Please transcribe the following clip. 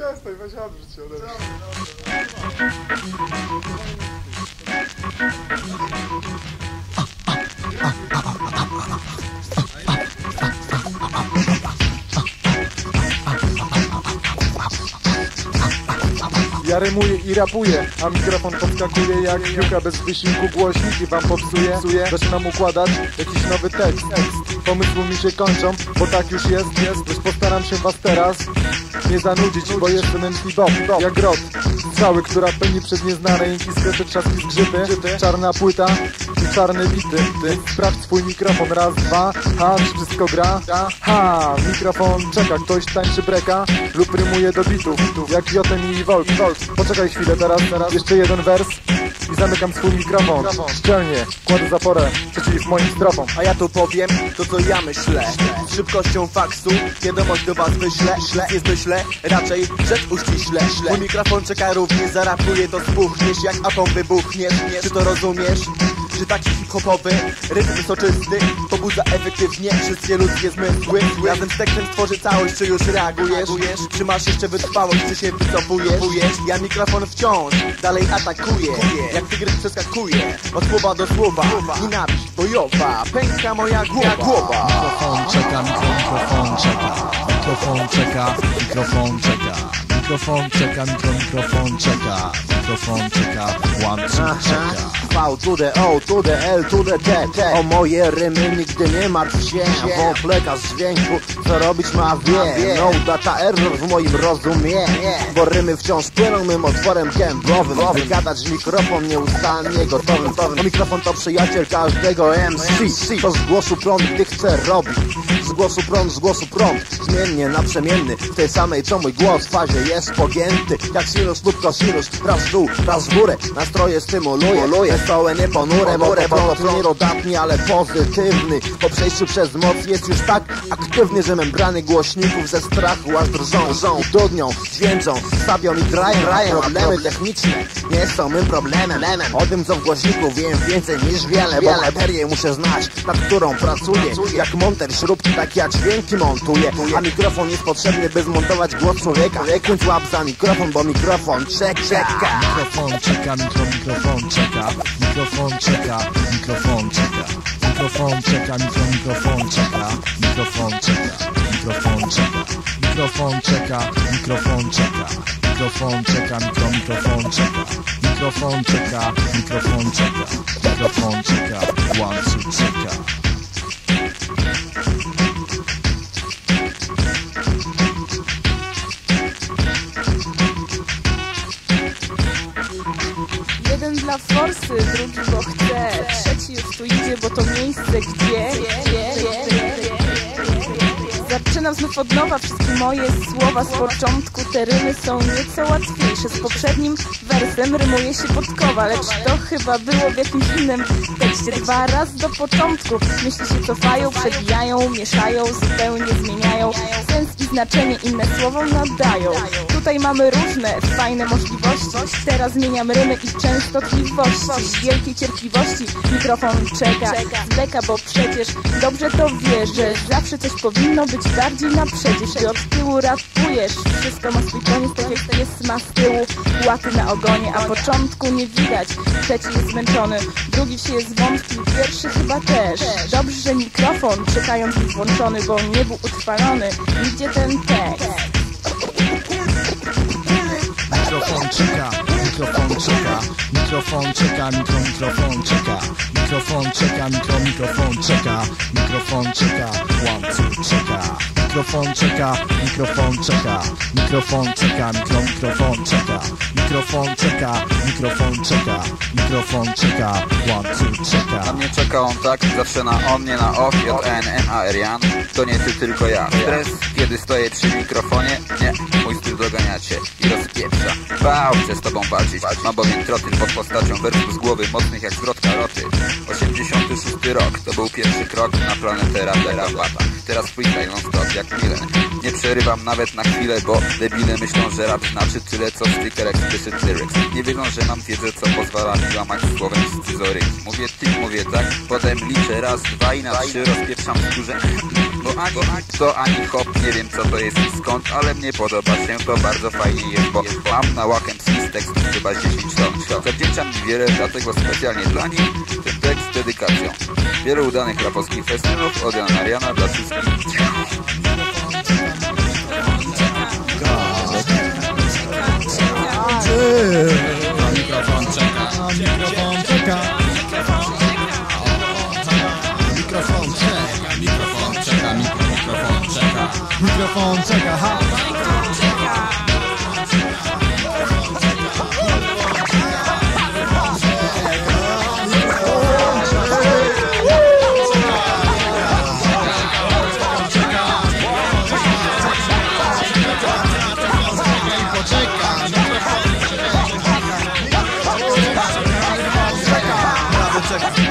Przestań, weź odwróć się. Ja rymuję i rapuję, a mikrofon podskakuje jak piłka bez wysiłku głośnik i wam popsuje. Psuje. Zaczynam układać jakiś nowy tekst. tekst. Pomysły mi się kończą, bo tak już jest, jest. Lecz postaram się was teraz nie zanudzić, bo jestem MC Bob, Bob. jak rot. Strzały, która pełni przez nieznane jęki, skryte trzaski zgrzyty. Czarna płyta i czarne bity. Sprawdź swój mikrofon, raz, dwa, ha, czy wszystko gra? Ha, mikrofon czeka, ktoś tańczy breka lub rymuje do bitów, jak Jotem i Volt. Volt. Poczekaj chwilę, teraz, teraz jeszcze jeden wers i zamykam swój mikrofon. Szczelnie, kładę zaporę przeciw moim strofom. A ja tu powiem to co ja myślę Z szybkością faksu wiadomość do was wyślę Źle nie zmyślę, raczej rzecz uściśle Mój mikrofon czeka również, zarapuje to spuchniesz Jak atom wybuchniesz, czy to rozumiesz? Czy taki hip-hopowy rytm soczysty Pobudza efektywnie wszystkie ludzkie zmysły Razem z tekstem stworzy całość, czy już reagujesz? Czy masz jeszcze wytrwałość, czy się wycofujesz? Ja mikrofon wciąż dalej atakuję Jak tygrys przeskakuje od słowa do słowa Nienawiść bojowa, pęka moja głowa Mikrofon czeka, mikro, mikrofon czeka. Mikrofon czeka, mikrofon czeka. Mikrofon czeka, mikro, mikrofon czeka. Mikrofon czeka, one, two, czeka. V to the O, to the L, to the T, T. O moje rymy nigdy nie martw się. Bo pleka z dźwięku, co robić ma wie. No data error w moim rozumie. Bo rymy wciąż płyną mym otworem gębowym. Wygadać mikrofon nieustannie gotowym. Bo mikrofon to przyjaciel każdego MC To z głosu prąd, gdy chce robić. Z głosu prąd, z głosu prąd. Zmiennie, naprzemienny W tej samej co mój głos w fazie jest pogięty Jak sinus lub kosinus Raz w dół, raz w górę. Nastroje stymuluje Wesołe, nie ponure Bo te prąd nierodatni, ale pozytywny. Po przejściu przez moc jest już tak aktywny Że membrany głośników ze strachu aż drżą Żą, dudnią, dźwięczą, stawią i grają grają Problemy techniczne. Nie są mym problemem. O tym co w głośniku wiem więcej niż wiele Bo materię muszę znać, nad którą pracuję. Jak monter śrubki, tak ja dźwięki montuję. A mikrofon jest potrzebny, by zmontować głos człowieka. Więc łap za mikrofon, bo mikrofon czeka Mikrofon czeka, mikro, mikrofon czeka. Mikrofon czeka, mikrofon czeka. Mikrofon czeka, mikro, mikrofon czeka. Mikrofon czeka, mikrofon czeka. Mikrofon czeka, mikrofon czeka. Mikrofon czeka, mikro, mikrofon czeka. Mikrofon czeka, mikrofon czeka. Mikrofon czeka, one, two, czeka. Bo to miejsce gdzie, Zaczynam znów od nowa wszystkie moje słowa z początku Te rymy są nieco łatwiejsze. Z poprzednim wersem rymuje się podkowa Lecz to chyba było w jakimś innym tekście. Dwa raz do początku Myśli się cofają, przebijają, mieszają Zupełnie zmieniają Sens i znaczenie inne słowom nadają. Tutaj mamy różne fajne możliwości Teraz zmieniam rymy i częstotliwości. Z wielkiej cierpliwości mikrofon czeka Z beka, bo przecież dobrze to wie Że zawsze coś powinno być bardziej naprzeciw Ty od tyłu rapujesz Wszystko ma swój koniec, tak jak pies ma z tyłu. Łaty na ogonie, a początku nie widać. Trzeci jest zmęczony, drugi się jest wątpił Pierwszy chyba też. Dobrze, że mikrofon czekając jest włączony Bo nie był utrwalony. Nigdzie ten tekst. Mikrofon czeka, mikrofon czeka, mikrofon czeka, mikro, mikrofon czeka, mikrofon czeka, mikro, mikrofon czeka, mikrofon czeka, one, two, czeka, mikrofon czeka, mikrofon czeka, mikrofon czeka, mikro, mikrofon czeka, mikrofon czeka, mikrofon czeka, mikrofon czeka, one, two, czeka. Na mnie czeka on tak, zawsze na on, nie na off, J, N, N, A, R, To nie ty, tylko ja. Stres, kiedy stoję przy mikrofonie Nie, mój styl doganiacie i rozpieprza. Bał, chcę z tobą walczyć Mam bowiem trotyl pod postacią wersów z głowy Mocnych jak zwrot karoty 86 rok. To był pierwszy krok na planetę Rapera Bata Teraz freestyle non stop jak Milen Nie przerywam nawet na chwilę, bo debile myślą, że rap znaczy tyle co sticker explicit lyrics Nie wiedzą, że mam wiedzę, co pozwala mi łamać słowem scyzoryk. Mówię ty, mówię tak, potem liczę raz, dwa i na trzy rozpieprzam skórze. Bo ani to, ani hop, nie wiem co to jest i skąd Ale mnie podoba się, to bardzo fajnie jest, bo mam na łakiem z tekstów chyba 10 ton Zawdzięczam wiele, dlatego specjalnie dla nich ten tekst z dedykacją Wielu udanych rapowskich festynów od Jana Mariana dla wszystkich Mikrofon czeka, mikrofon czeka. Mikrofon czeka, mikrofon czeka, mikrofon czeka. Mikrofon czeka, ha, second.